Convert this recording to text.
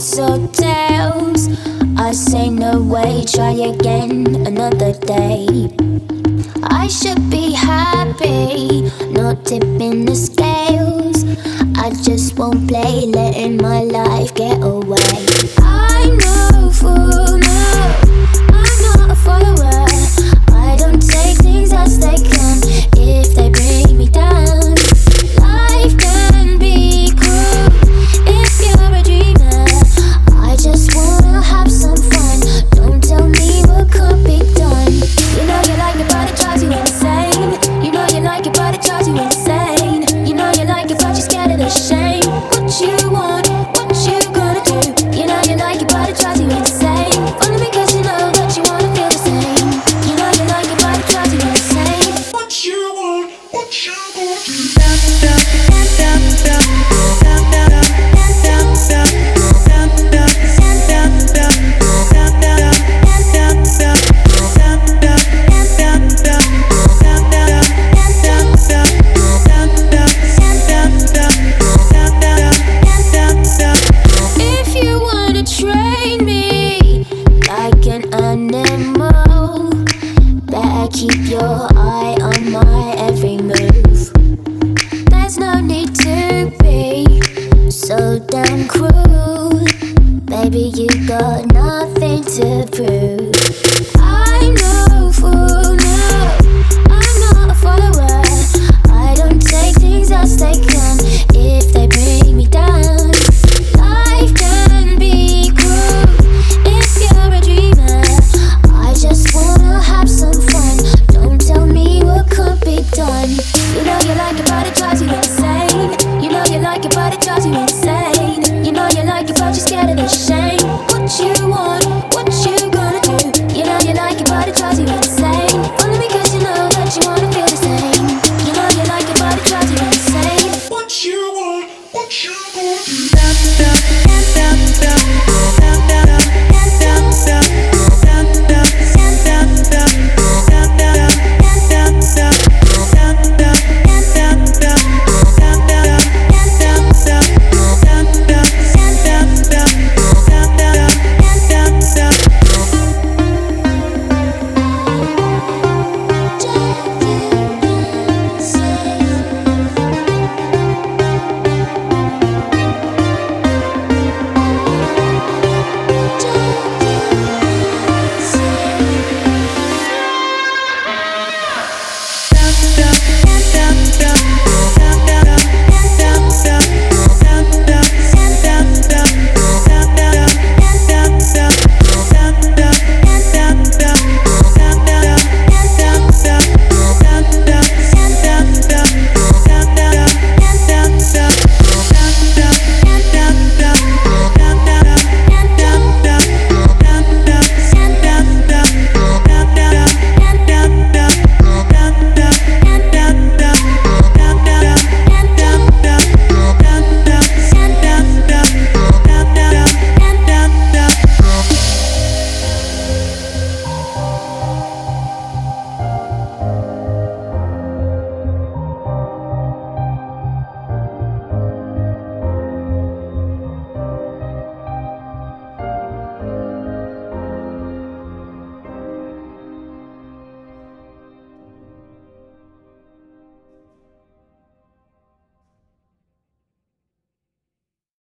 heads or. I say no way, try again another day. I should be happy, not tipping the scales. I just won't play, letting my life get away. train me like an animal. Better keep your eye on my every move. There's no need to be so damn cruel. Baby, you got nothing to prove.